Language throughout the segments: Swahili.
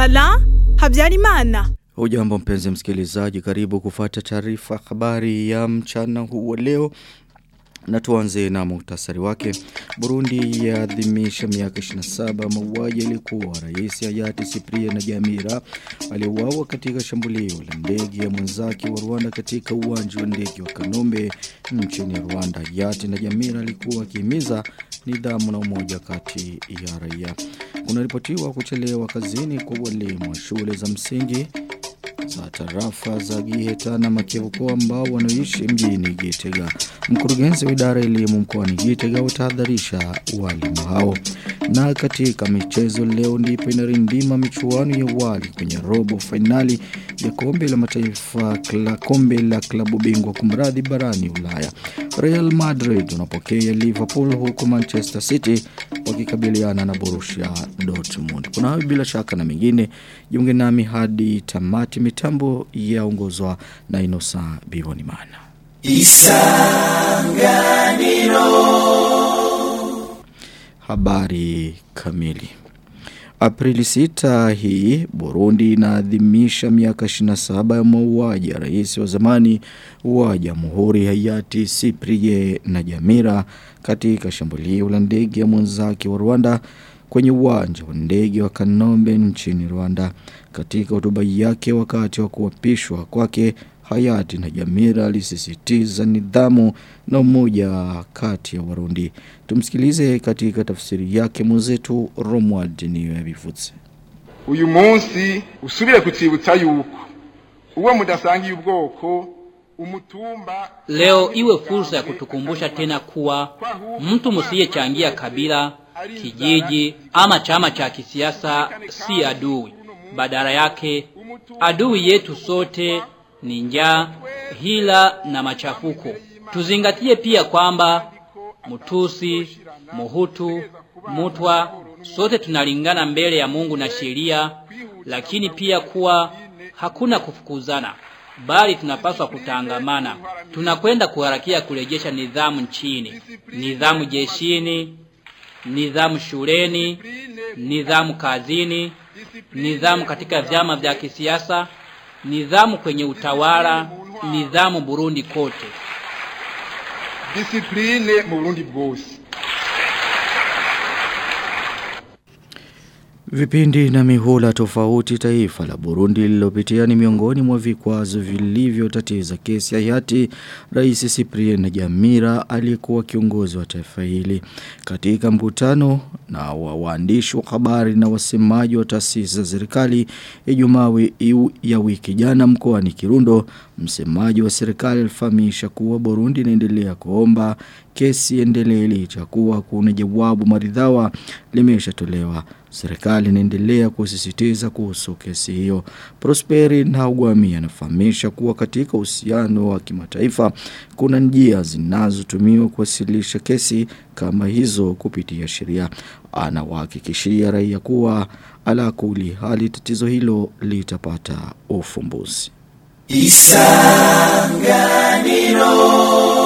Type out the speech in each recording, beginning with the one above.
Ala Habyarimana. Hujambo mpenzi msikilizaji, karibu kufata taarifa habari ya mchana huu wa leo. Na tuanze na muhtasari wake. Burundi yaadhimisha miaka 27 mauaji yalikuwa rais hayati Cyprien Jamira aliuawa katika shambulio la ndege ya mwenzake wa Rwanda katika uwanja wa ndege wa Kanombe nchini Rwanda. Hayati na Jamira alikuwa akihimiza nidhamu na umoja kati ya raia. Kunaripotiwa kuchelewa kazini kwa walimu wa shule za msingi za tarafa za Giheta na Makevuko ambao wanaishi mjini Gitega. Mkurugenzi wa idara elimu mkoani Gitega utahadharisha walimu hao. Na katika michezo leo ndipo inarindima michuano ya wali kwenye robo fainali ya kombe la mataifa la kombe la klabu bingwa kumradhi barani Ulaya. Real Madrid unapokea Liverpool huku Manchester City wakikabiliana na Borussia Dortmund. Kuna hayo bila shaka na mengine. Jiunge nami hadi tamati mitambo yaongozwa na Inosa Bivonimana. Isanganiro Habari kamili Aprili 6 hii Burundi inaadhimisha miaka 27 ya mauaji ya rais wa zamani wa Jamhuri hayati Cyprien na Jamira katika shambulio la ndege ya mwanzake wa Rwanda kwenye uwanja wa ndege wa Kanombe nchini Rwanda. Katika hotuba yake wakati wa kuapishwa kwake hayati na Jamira alisisitiza nidhamu na umoja kati ya Warundi. Tumsikilize katika tafsiri yake mwenzetu Romuald niyo yabivutse. Uyu munsi usubire kutsibutsa yuko uwo mudasangiye ubwoko umutumba Leo iwe fursa ya kutukumbusha tena kuwa mtu msiyechangia kabila, kijiji ama chama cha kisiasa si adui. Badala yake adui yetu sote ni njaa, hila na machafuko. Tuzingatie pia kwamba Mutusi, Muhutu, Mutwa sote tunalingana mbele ya Mungu na sheria, lakini pia kuwa hakuna kufukuzana bali tunapaswa kutangamana. Tunakwenda kuharakia kurejesha nidhamu nchini, nidhamu jeshini, nidhamu shuleni, nidhamu kazini, nidhamu katika vyama vya kisiasa, nidhamu kwenye utawala, nidhamu Burundi kote. disipline mu Burundi bwose Vipindi na mihula tofauti taifa la Burundi lilopitia ni miongoni mwa vikwazo vilivyotatiza kesi ya hayati Rais Cyprien Jamira aliyekuwa kiongozi wa taifa hili. Katika mkutano na wa waandishi wa habari na wasemaji wa taasisi za serikali Ijumaa ya wiki jana mkoani Kirundo, msemaji wa serikali alifahamisha kuwa Burundi inaendelea kuomba kesi endelee licha kuwa kuna jawabu maridhawa limeshatolewa. Serikali inaendelea kusisitiza kuhusu kesi hiyo. Prosperi na Ugwami anafahamisha kuwa katika uhusiano wa kimataifa kuna njia zinazotumiwa kuwasilisha kesi kama hizo kupitia sheria. Anawahakikishia raia kuwa ala kuli hali tatizo hilo litapata ufumbuzi. Isanganiro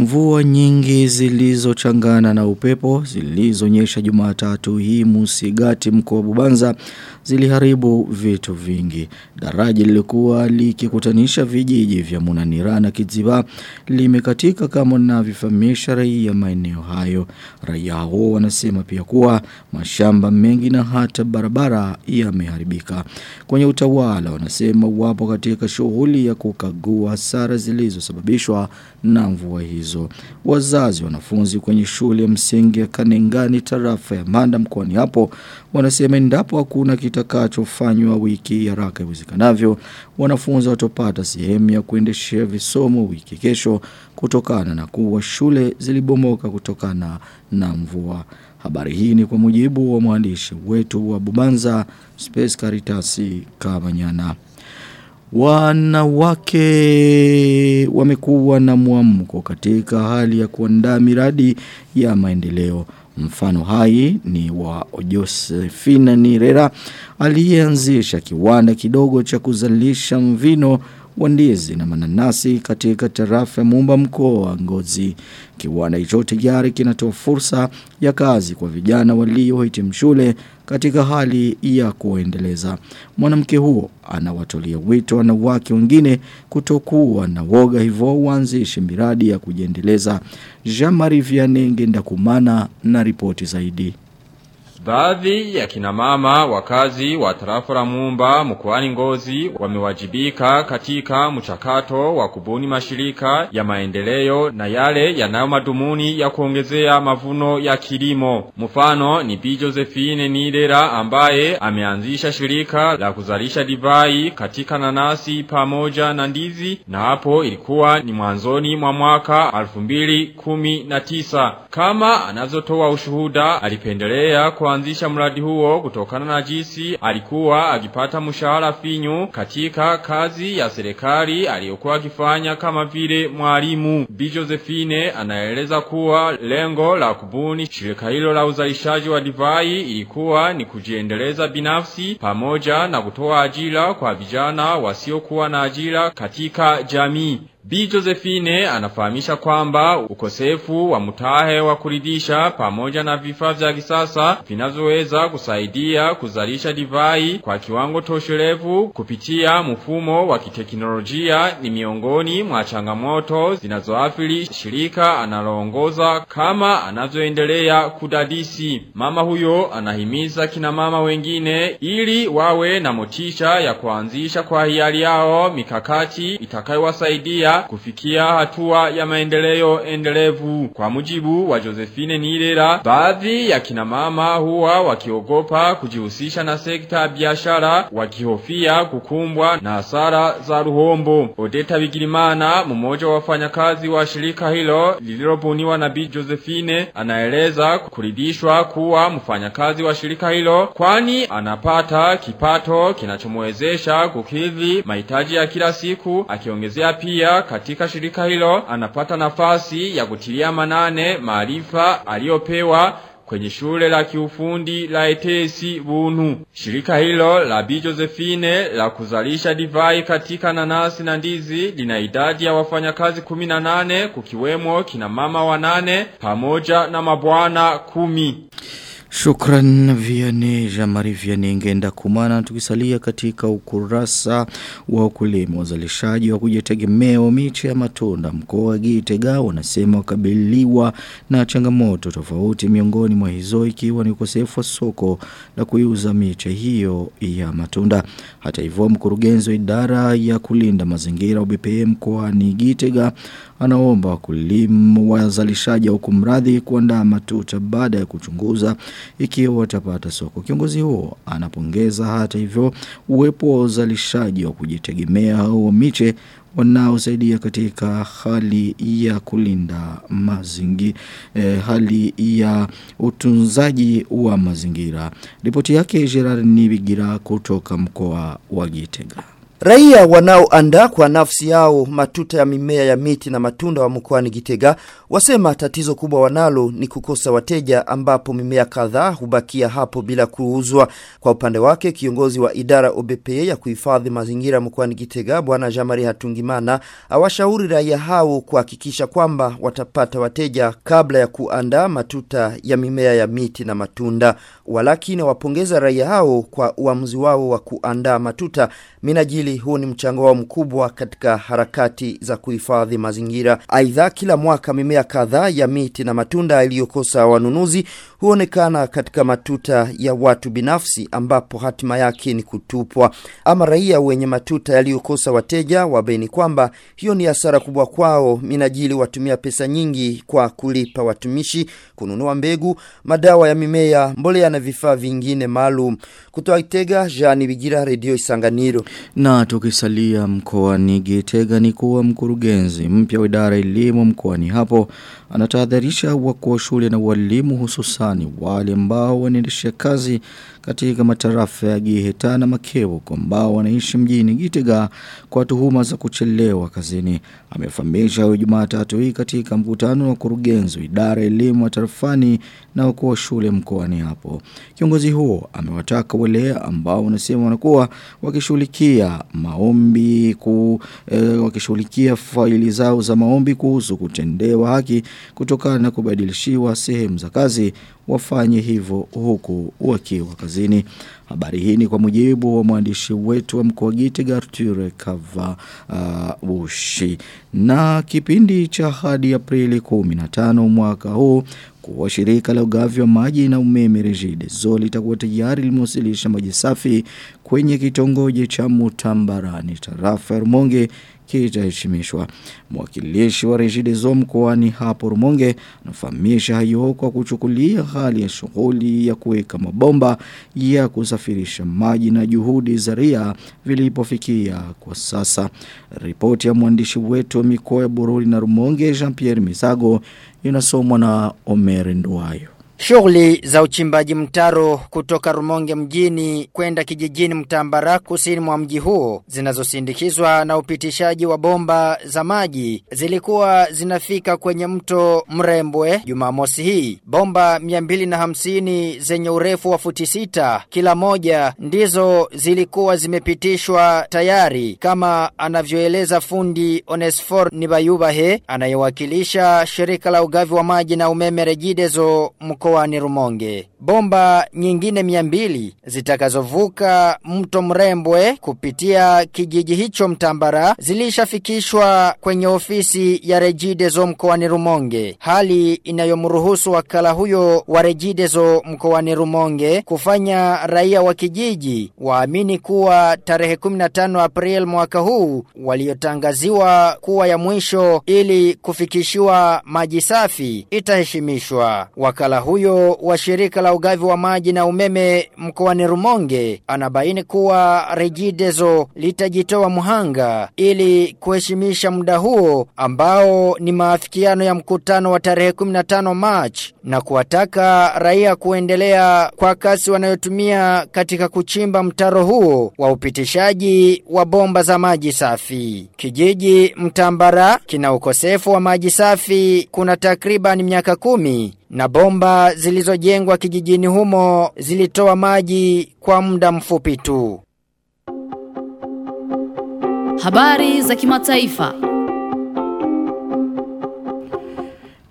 Mvua nyingi zilizochangana na upepo zilizonyesha Jumatatu hii Musigati mkoa wa Bubanza ziliharibu vitu vingi. Daraja lilikuwa likikutanisha vijiji vya Munanira na Kiziba limekatika kama ninavyofahamisha raia maeneo hayo. Raia hao wanasema pia kuwa mashamba mengi na hata barabara yameharibika. Kwenye utawala wanasema wapo katika shughuli ya kukagua hasara zilizosababishwa na mvua hizo. Wazazi wanafunzi kwenye shule ya msingi ya Kanengani tarafa ya Manda mkoani hapo wanasema endapo hakuna kitakachofanywa wiki haraka iwezekanavyo wanafunzi watopata sehemu ya kuendeshea visomo wiki kesho kutokana na kuwa shule zilibomoka kutokana na mvua. Habari hii ni kwa mujibu wa mwandishi wetu wa Bubanza Space Caritas Kamanyana Wanawake wamekuwa na mwamko katika hali ya kuandaa miradi ya maendeleo. Mfano hai ni wa Josefina Nirera aliyeanzisha kiwanda kidogo cha kuzalisha mvino wa ndizi na mananasi katika tarafa Mumba mkoa wa Ngozi. Kiwanda hicho tayari kinatoa fursa ya kazi kwa vijana waliohitimu shule katika hali ya kuendeleza. Mwanamke huo anawatolia wito na wanawake wengine kutokuwa na woga hivyo waanzishe miradi ya kujiendeleza. Jean-Marie Vianney Ngendakumana na ripoti zaidi. Baadhi ya kinamama wakazi wa tarafa la Mumba mkoani Ngozi wamewajibika katika mchakato wa kubuni mashirika ya maendeleo na yale yanayo madumuni ya kuongezea mavuno ya kilimo. Mfano ni Bi Josephine Nidera ambaye ameanzisha shirika la kuzalisha divai katika nanasi pamoja na ndizi na hapo ilikuwa ni mwanzoni mwa mwaka 2019. Kama anazotoa ushuhuda alipendelea kuanzisha mradi huo kutokana na jinsi alikuwa akipata mshahara finyu katika kazi ya serikali aliyokuwa akifanya kama vile mwalimu. Bi Josephine anaeleza kuwa lengo la kubuni shirika hilo la uzalishaji wa divai ilikuwa ni kujiendeleza binafsi pamoja na kutoa ajira kwa vijana wasiokuwa na ajira katika jamii. Bi Josephine anafahamisha kwamba ukosefu wa mutahe wa kuridisha pamoja na vifaa vya kisasa vinavyoweza kusaidia kuzalisha divai kwa kiwango tosherevu kupitia mfumo wa kiteknolojia ni miongoni mwa changamoto zinazoathiri shirika analoongoza kama anavyoendelea kudadisi. Mama huyo anahimiza kina mama wengine ili wawe na motisha ya kuanzisha kwa hiari yao mikakati itakayowasaidia kufikia hatua ya maendeleo endelevu. Kwa mujibu wa Josephine Nirera, baadhi ya kina mama huwa wakiogopa kujihusisha na sekta ya biashara wakihofia kukumbwa na hasara za ruhombo. Odeta Bigirimana, mmoja wa wafanyakazi wa shirika hilo lililobuniwa na Bi Josephine, anaeleza kuridhishwa kuwa mfanyakazi wa shirika hilo kwani anapata kipato kinachomwezesha kukidhi mahitaji ya kila siku, akiongezea pia katika shirika hilo anapata nafasi ya kutilia manane maarifa aliyopewa kwenye shule la kiufundi la etesi bunu. Shirika hilo la Bi Josephine la kuzalisha divai katika nanasi na ndizi lina idadi ya wafanyakazi 18 kukiwemo kina mama wanane pamoja na mabwana kumi. Shukran Vianney Jamari Vianney ngenda kumana tukisalia katika ukurasa wa ukulima. Wazalishaji wa kujitegemea miche ya matunda mkoa wa Gitega wanasema wakabiliwa na changamoto tofauti miongoni mwa hizo ikiwa ni ukosefu wa soko la kuiuza miche hiyo ya matunda. Hata hivyo mkurugenzi wa idara ya kulinda mazingira UBPM mkoani Gitega anaomba wakulima wazalishaji au kumradhi kuandaa matuta baada ya kuchunguza ikiwa watapata soko. Kiongozi huo anapongeza hata hivyo uwepo wa uzalishaji wa kujitegemea au miche wanaosaidia katika hali ya kulinda mazingi eh, hali ya utunzaji wa mazingira. Ripoti yake Gerard Nibigira kutoka mkoa wa Gitega. Raia wanaoandaa kwa nafsi yao matuta ya mimea ya miti na matunda wa mkoani Gitega wasema tatizo kubwa wanalo ni kukosa wateja ambapo mimea kadhaa hubakia hapo bila kuuzwa. Kwa upande wake kiongozi wa idara OBPA ya kuhifadhi mazingira mkoani Gitega bwana Jamari Hatungimana awashauri raia hao kuhakikisha kwamba watapata wateja kabla ya kuandaa matuta ya mimea ya miti na matunda. Walakini wapongeza raia hao kwa uamuzi wao wa kuandaa matuta minajili huu ni mchango wao mkubwa katika harakati za kuhifadhi mazingira. Aidha kila mwaka mimea kadhaa ya miti na matunda yaliyokosa wanunuzi huonekana katika matuta ya watu binafsi ambapo hatima yake ni kutupwa. Ama raia wenye matuta yaliyokosa wateja wabaini kwamba hiyo ni hasara kubwa kwao minajili watumia pesa nyingi kwa kulipa watumishi, kununua mbegu, madawa ya mimea, mbolea na vifaa vingine maalum. Kutoa Itega, Jani Bigira, Redio Isanganiro. Na tukisalia mkoani Gitega ni kuwa mkurugenzi mpya wa idara elimu mkoani hapo anatahadharisha wakuwa shule na walimu hususani wale ambao wanaendesha kazi katika matarafa ya Giheta na Makeo kwa ambao wanaishi mjini Gitega kwa tuhuma za kuchelewa kazini. Amefahamisha hayo Jumatatu hii katika mkutano wa kurugenzi idara ya elimu wa tarafani na wakuwa shule mkoani hapo. Kiongozi huo amewataka wale ambao wanasema wanakuwa wakishughulikia maombi ku e, wakishughulikia faili zao za maombi kuhusu kutendewa haki kutokana na kubadilishiwa sehemu za kazi wafanye hivyo huku wakiwa kazini. Habari hii ni kwa mujibu wa mwandishi wetu wa mkoa Gitega Arture Kava uh. Na kipindi cha hadi Aprili 15 mwaka huu kuwa shirika la ugavi wa maji na umeme Regideso litakuwa tayari limewasilisha maji safi kwenye kitongoji cha Mutambarani tarafa Rumonge kitaheshimishwa. Mwakilishi wa Regideso mkoani hapo Rumonge anafahamisha hayo kwa kuchukulia hali ya shughuli ya kuweka mabomba ya kusafirisha maji na juhudi za ria vilipofikia kwa sasa. Ripoti ya mwandishi wetu wa mikoa ya Bururi na Rumonge Jean-Pierre Misago inasomwa na Omer Nduwayo. Shughuli za uchimbaji mtaro kutoka Rumonge mjini kwenda kijijini Mtambara kusini mwa mji huo zinazosindikizwa na upitishaji wa bomba za maji zilikuwa zinafika kwenye mto Mrembwe Jumamosi hii. Bomba 250 zenye urefu wa futi sita kila moja ndizo zilikuwa zimepitishwa tayari kama anavyoeleza fundi Onesfor Nibayubahe anayewakilisha shirika la ugavi wa maji na umeme Rejidezo mkoa wane rumonge. Bomba nyingine miambili zitakazovuka mto Mrembwe kupitia kijiji hicho Mtambara zilishafikishwa kwenye ofisi ya rejidezo mkoani Rumonge. Hali inayomruhusu wakala huyo wa rejidezo mkoani Rumonge kufanya raia wa kijiji waamini kuwa tarehe 15 April mwaka huu waliotangaziwa kuwa ya mwisho ili kufikishiwa maji safi itaheshimishwa. Wakala huyo wa shirika la ugavi wa maji na umeme mkoani Rumonge anabaini kuwa rejidezo litajitoa muhanga ili kuheshimisha muda huo ambao ni maafikiano ya mkutano wa tarehe 15 March na kuwataka raia kuendelea kwa kasi wanayotumia katika kuchimba mtaro huo wa upitishaji wa bomba za maji safi. Kijiji Mtambara kina ukosefu wa maji safi kuna takriban miaka kumi na bomba zilizojengwa kijijini humo zilitoa maji kwa muda mfupi tu. Habari za kimataifa.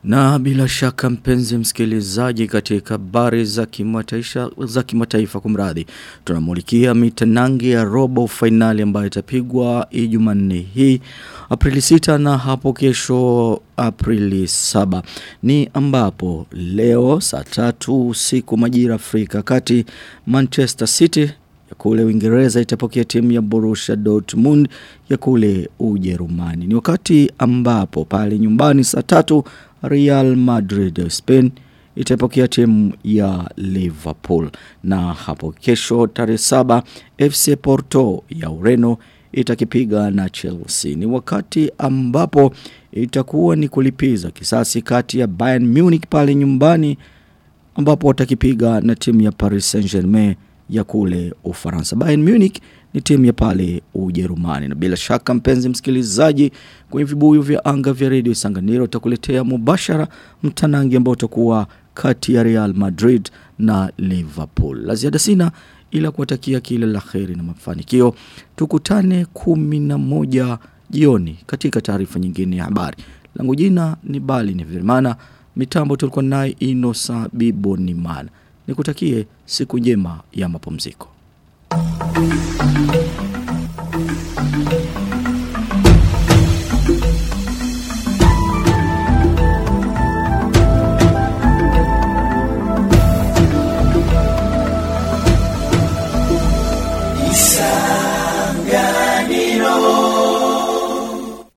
Na bila shaka mpenzi msikilizaji katika habari za kimataifa za kimataifa kumradhi tunamulikia mitanangi ya robo finali ambayo itapigwa Ijumanne hii Aprili 6 na hapo kesho Aprili 7 ni ambapo leo saa tatu usiku majira Afrika kati Manchester City ya kule Uingereza itapokea timu ya Borussia Dortmund ya kule Ujerumani. Ni wakati ambapo pale nyumbani saa tatu Real Madrid Spain itapokea timu ya Liverpool na hapo kesho tarehe saba FC Porto ya Ureno itakipiga na Chelsea. Ni wakati ambapo itakuwa ni kulipiza kisasi kati ya Bayern Munich pale nyumbani ambapo watakipiga na timu ya Paris Saint-Germain ya kule Ufaransa. Bayern Munich ni timu ya pale Ujerumani. Na bila shaka mpenzi msikilizaji kwenye vibuyu vya anga vya Radio Sanganiro utakuletea mubashara mtanangi ambao utakuwa kati ya Real Madrid na Liverpool. La ziada sina ila kuwatakia kila la kheri na mafanikio. Tukutane kumi na moja jioni katika taarifa nyingine ya habari. Langu jina ni Bali ni Virmana. Mitambo tulikuwa naye Inosa Bibo Nimana nikutakie siku njema ya mapumziko.